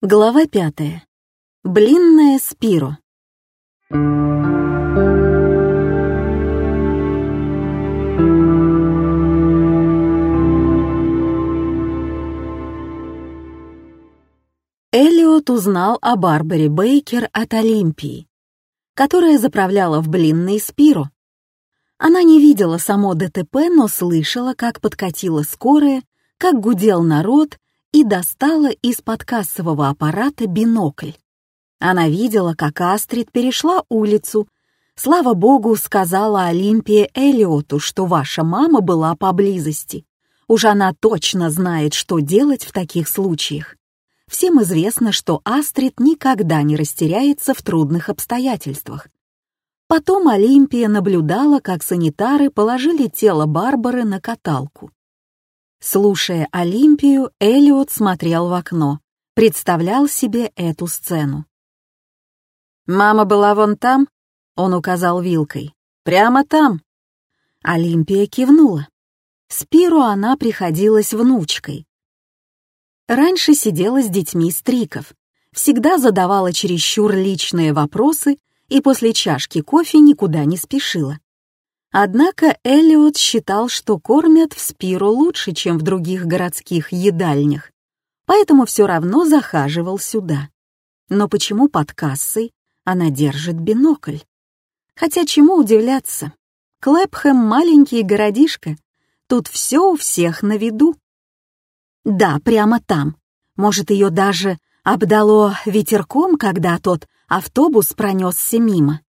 Глава пятая. Блинная Спиро. Элиот узнал о Барбаре Бейкер от Олимпии, которая заправляла в блинной Спиро. Она не видела само ДТП, но слышала, как подкатила скорая, как гудел народ и достала из подкассового аппарата бинокль. Она видела, как Астрид перешла улицу. Слава богу, сказала Олимпия Элиоту, что ваша мама была поблизости. Уж она точно знает, что делать в таких случаях. Всем известно, что Астрид никогда не растеряется в трудных обстоятельствах. Потом Олимпия наблюдала, как санитары положили тело Барбары на каталку. Слушая Олимпию, Элиот смотрел в окно, представлял себе эту сцену. «Мама была вон там?» — он указал вилкой. «Прямо там». Олимпия кивнула. Спиру она приходилась внучкой. Раньше сидела с детьми стриков, всегда задавала чересчур личные вопросы и после чашки кофе никуда не спешила. Однако Эллиот считал, что кормят в Спиру лучше, чем в других городских едальнях, поэтому все равно захаживал сюда. Но почему под кассой она держит бинокль? Хотя чему удивляться? Клэпхэм — маленький городишко, тут все у всех на виду. Да, прямо там. Может, ее даже обдало ветерком, когда тот автобус пронесся мимо.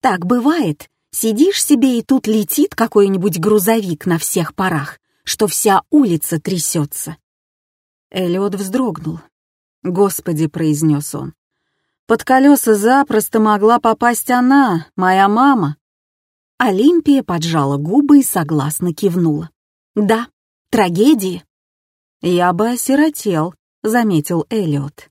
Так бывает, Сидишь себе, и тут летит какой-нибудь грузовик на всех парах, что вся улица трясется. Эллиот вздрогнул. «Господи», — произнес он, — «под колеса запросто могла попасть она, моя мама». Олимпия поджала губы и согласно кивнула. «Да, трагедия». «Я бы осиротел», — заметил Эллиот.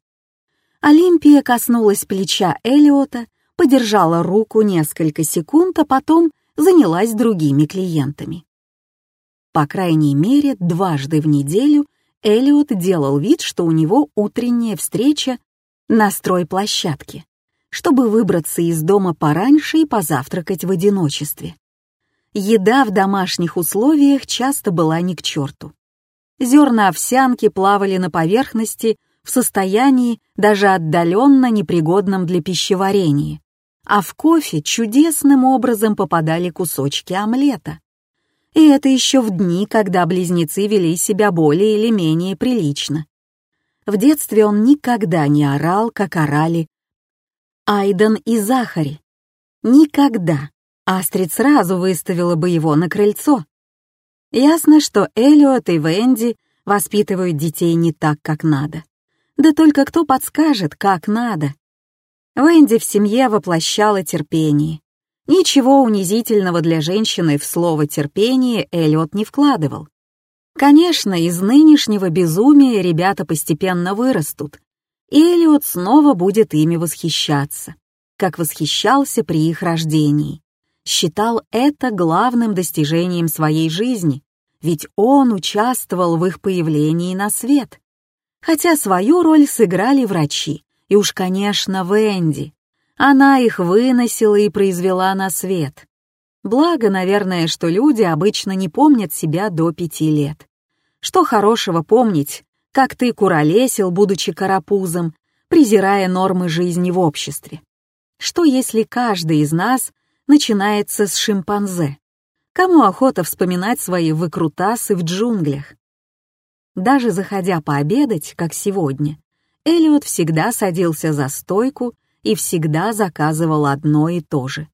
Олимпия коснулась плеча Эллиота, подержала руку несколько секунд, а потом занялась другими клиентами. По крайней мере, дважды в неделю Элиот делал вид, что у него утренняя встреча на стройплощадке, чтобы выбраться из дома пораньше и позавтракать в одиночестве. Еда в домашних условиях часто была ни к черту. Зерна овсянки плавали на поверхности в состоянии даже отдаленно непригодном для пищеварения, а в кофе чудесным образом попадали кусочки омлета. И это еще в дни, когда близнецы вели себя более или менее прилично. В детстве он никогда не орал, как орали Айден и Захари. Никогда. Астрид сразу выставила бы его на крыльцо. Ясно, что Элиот и Венди воспитывают детей не так, как надо. Да только кто подскажет, как надо? Венди в семье воплощала терпение. Ничего унизительного для женщины в слово «терпение» Эллиот не вкладывал. Конечно, из нынешнего безумия ребята постепенно вырастут, и Эллиот снова будет ими восхищаться, как восхищался при их рождении. Считал это главным достижением своей жизни, ведь он участвовал в их появлении на свет. Хотя свою роль сыграли врачи, и уж, конечно, Венди. Она их выносила и произвела на свет. Благо, наверное, что люди обычно не помнят себя до пяти лет. Что хорошего помнить, как ты куролесил, будучи карапузом, презирая нормы жизни в обществе? Что если каждый из нас начинается с шимпанзе? Кому охота вспоминать свои выкрутасы в джунглях? Даже заходя пообедать, как сегодня, Элиот всегда садился за стойку и всегда заказывал одно и то же.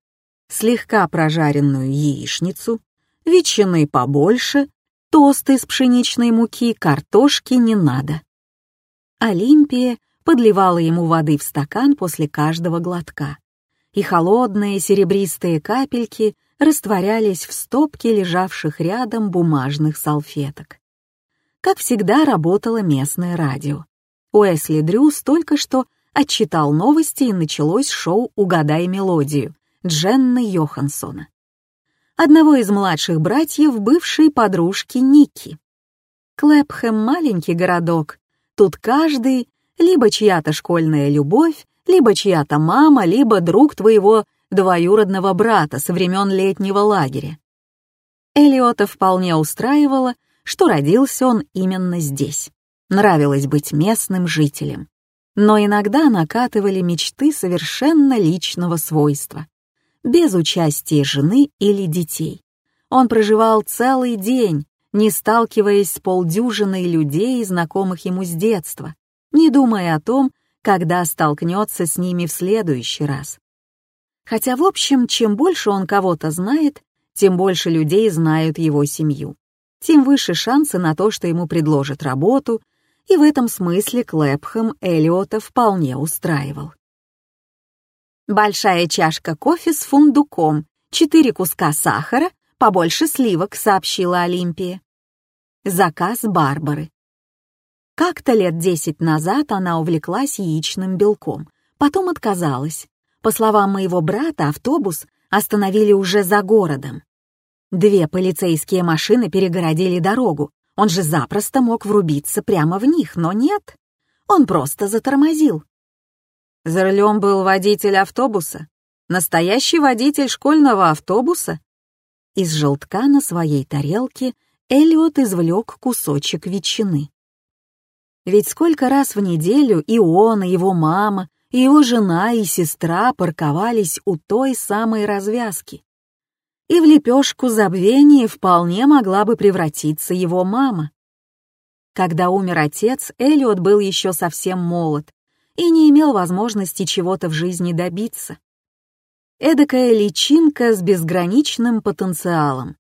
Слегка прожаренную яичницу, ветчины побольше, тост из пшеничной муки, картошки не надо. Олимпия подливала ему воды в стакан после каждого глотка, и холодные серебристые капельки растворялись в стопке лежавших рядом бумажных салфеток. Как всегда работало местное радио. Уэсли Дрюс только что отчитал новости и началось шоу «Угадай мелодию» Дженны Йоханссона. Одного из младших братьев бывшей подружки Ники. Клэпхэм — маленький городок. Тут каждый либо чья-то школьная любовь, либо чья-то мама, либо друг твоего двоюродного брата со времен летнего лагеря. Элиота вполне устраивало, что родился он именно здесь. Нравилось быть местным жителем. Но иногда накатывали мечты совершенно личного свойства, без участия жены или детей. Он проживал целый день, не сталкиваясь с полдюжиной людей, знакомых ему с детства, не думая о том, когда столкнется с ними в следующий раз. Хотя, в общем, чем больше он кого-то знает, тем больше людей знают его семью. Тем выше шансы на то, что ему предложат работу, и в этом смысле Клэпхэм Эллиота вполне устраивал. Большая чашка кофе с фундуком, четыре куска сахара, побольше сливок, сообщила Олимпия. Заказ Барбары. Как-то лет десять назад она увлеклась яичным белком, потом отказалась. По словам моего брата, автобус остановили уже за городом. Две полицейские машины перегородили дорогу. Он же запросто мог врубиться прямо в них, но нет. Он просто затормозил. За рулем был водитель автобуса. Настоящий водитель школьного автобуса. Из желтка на своей тарелке Эллиот извлек кусочек ветчины. Ведь сколько раз в неделю и он, и его мама, и его жена, и сестра парковались у той самой развязки. И в лепешку забвения вполне могла бы превратиться его мама. Когда умер отец, Эллиот был еще совсем молод и не имел возможности чего-то в жизни добиться. Эдакая личинка с безграничным потенциалом.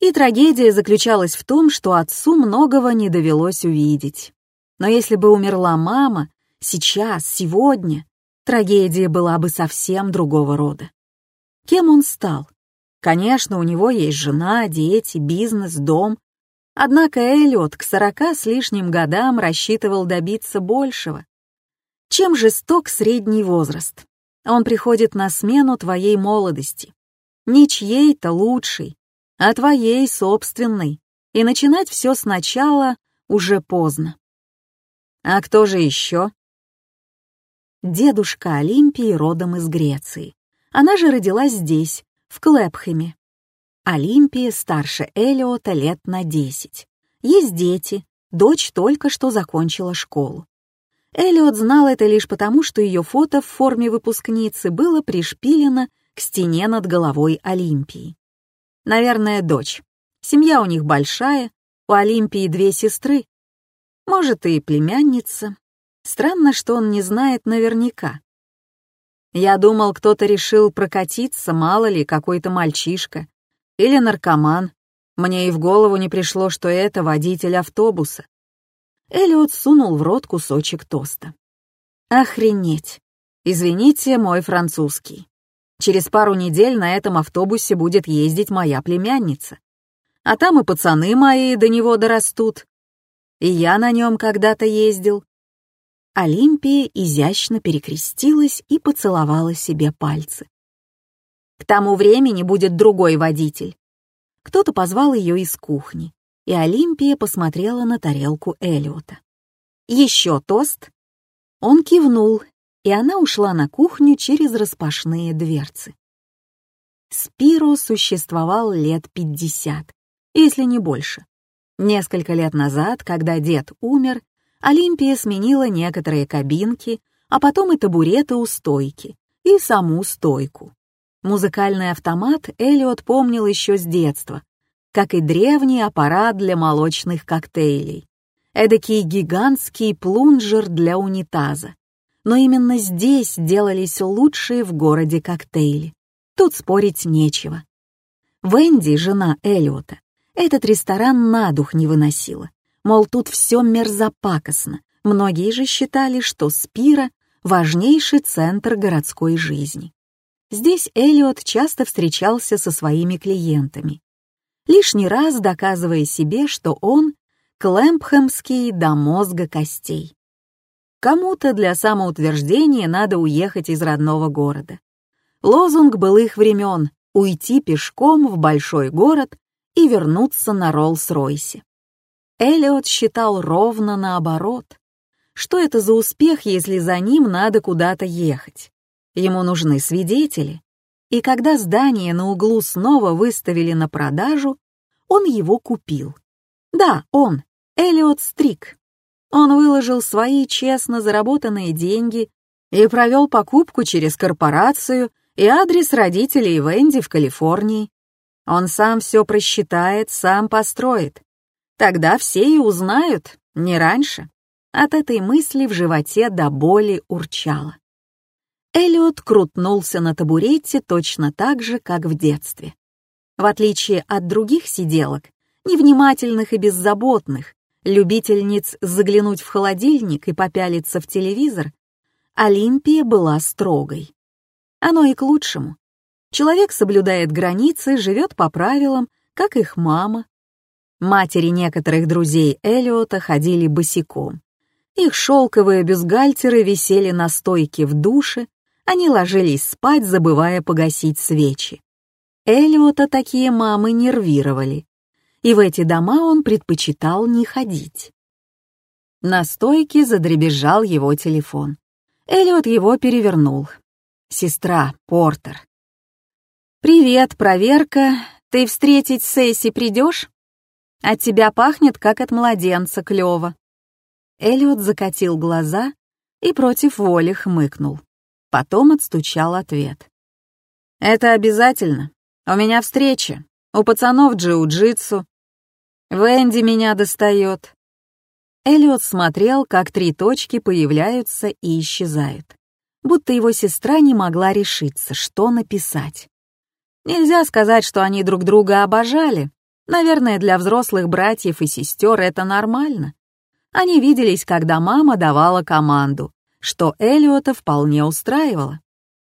И трагедия заключалась в том, что отцу многого не довелось увидеть. Но если бы умерла мама, сейчас, сегодня, трагедия была бы совсем другого рода. Кем он стал? Конечно, у него есть жена, дети, бизнес, дом. Однако Эллиот к сорока с лишним годам рассчитывал добиться большего. Чем жесток средний возраст? Он приходит на смену твоей молодости. Не чьей-то лучшей, а твоей собственной. И начинать все сначала уже поздно. А кто же еще? Дедушка Олимпии родом из Греции. Она же родилась здесь, в Клэпхэме. Олимпия старше Элиота лет на десять. Есть дети, дочь только что закончила школу. Элиот знал это лишь потому, что ее фото в форме выпускницы было пришпилено к стене над головой Олимпии. Наверное, дочь. Семья у них большая, у Олимпии две сестры, может, и племянница. Странно, что он не знает наверняка. Я думал, кто-то решил прокатиться, мало ли, какой-то мальчишка. Или наркоман. Мне и в голову не пришло, что это водитель автобуса. Эллиот сунул в рот кусочек тоста. Охренеть. Извините, мой французский. Через пару недель на этом автобусе будет ездить моя племянница. А там и пацаны мои до него дорастут. И я на нем когда-то ездил. Олимпия изящно перекрестилась и поцеловала себе пальцы. К тому времени будет другой водитель. Кто-то позвал ее из кухни, и Олимпия посмотрела на тарелку Элиота. «Еще тост?» Он кивнул, и она ушла на кухню через распашные дверцы. Спиро существовал лет пятьдесят, если не больше. Несколько лет назад, когда дед умер, Олимпия сменила некоторые кабинки, а потом и табуреты у стойки, и саму стойку. Музыкальный автомат Эллиот помнил еще с детства, как и древний аппарат для молочных коктейлей. Эдакий гигантский плунжер для унитаза. Но именно здесь делались лучшие в городе коктейли. Тут спорить нечего. Венди, жена Эллиота, этот ресторан на дух не выносила. Мол, тут все мерзопакостно. Многие же считали, что Спира — важнейший центр городской жизни. Здесь Эллиот часто встречался со своими клиентами, лишний раз доказывая себе, что он — клэмпхэмский до мозга костей. Кому-то для самоутверждения надо уехать из родного города. Лозунг былых времен — уйти пешком в большой город и вернуться на Роллс-Ройсе. Эллиот считал ровно наоборот. что это за успех, если за ним надо куда-то ехать. Ему нужны свидетели. И когда здание на углу снова выставили на продажу, он его купил. Да, он, Элиот Стрик. Он выложил свои честно заработанные деньги и провел покупку через корпорацию и адрес родителей Венди в Калифорнии. Он сам все просчитает, сам построит. Тогда все и узнают, не раньше. От этой мысли в животе до боли урчало. Эллиот крутнулся на табурете точно так же, как в детстве. В отличие от других сиделок, невнимательных и беззаботных, любительниц заглянуть в холодильник и попялиться в телевизор, Олимпия была строгой. Оно и к лучшему. Человек соблюдает границы, живет по правилам, как их мама. Матери некоторых друзей Элиота ходили босиком. Их шелковые бюстгальтеры висели на стойке в душе, они ложились спать, забывая погасить свечи. Элиота такие мамы нервировали, и в эти дома он предпочитал не ходить. На стойке задребезжал его телефон. Эллиот его перевернул. Сестра, Портер. «Привет, проверка. Ты встретить Сесси придешь? От тебя пахнет, как от младенца, клёво». Эллиот закатил глаза и против воли хмыкнул. Потом отстучал ответ. «Это обязательно. У меня встреча. У пацанов джиу-джитсу. Венди меня достает. Эллиот смотрел, как три точки появляются и исчезают, будто его сестра не могла решиться, что написать. Нельзя сказать, что они друг друга обожали. Наверное, для взрослых братьев и сестер это нормально. Они виделись, когда мама давала команду, что Эллиота вполне устраивало.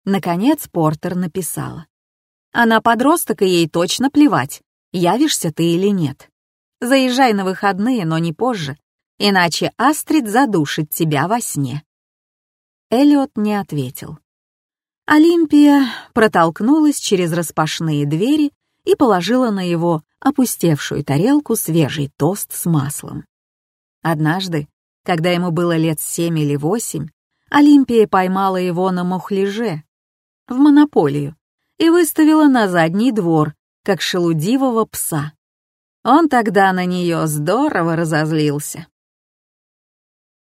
Наконец Портер написала. Она подросток, и ей точно плевать, явишься ты или нет. Заезжай на выходные, но не позже, иначе Астрид задушит тебя во сне». Эллиот не ответил. Олимпия протолкнулась через распашные двери и положила на его опустевшую тарелку свежий тост с маслом. Однажды, когда ему было лет семь или восемь, Олимпия поймала его на мухляже, в монополию, и выставила на задний двор, как шелудивого пса. Он тогда на нее здорово разозлился.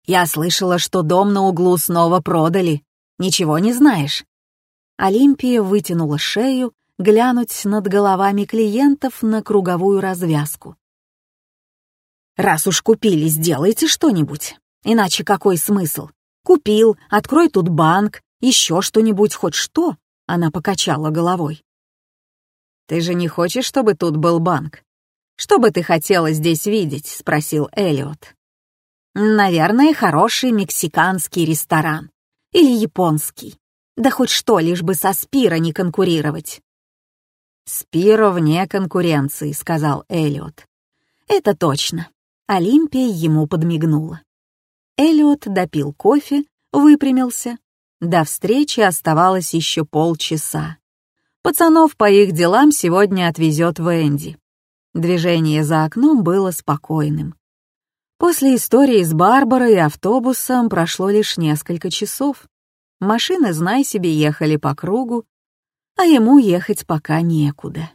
Я слышала, что дом на углу снова продали. Ничего не знаешь?» Олимпия вытянула шею, глянуть над головами клиентов на круговую развязку. «Раз уж купили, сделайте что-нибудь. Иначе какой смысл? Купил, открой тут банк, еще что-нибудь, хоть что?» Она покачала головой. «Ты же не хочешь, чтобы тут был банк? Что бы ты хотела здесь видеть?» — спросил Элиот. Наверное, хороший мексиканский ресторан. Или японский. Да хоть что, лишь бы со Спиро не конкурировать. «Спиро вне конкуренции», — сказал Эллиот. «Это точно». Олимпия ему подмигнула. Эллиот допил кофе, выпрямился. До встречи оставалось еще полчаса. Пацанов по их делам сегодня отвезет Венди. Движение за окном было спокойным. После истории с Барбарой и автобусом прошло лишь несколько часов. Машины, знай себе, ехали по кругу, а ему ехать пока некуда.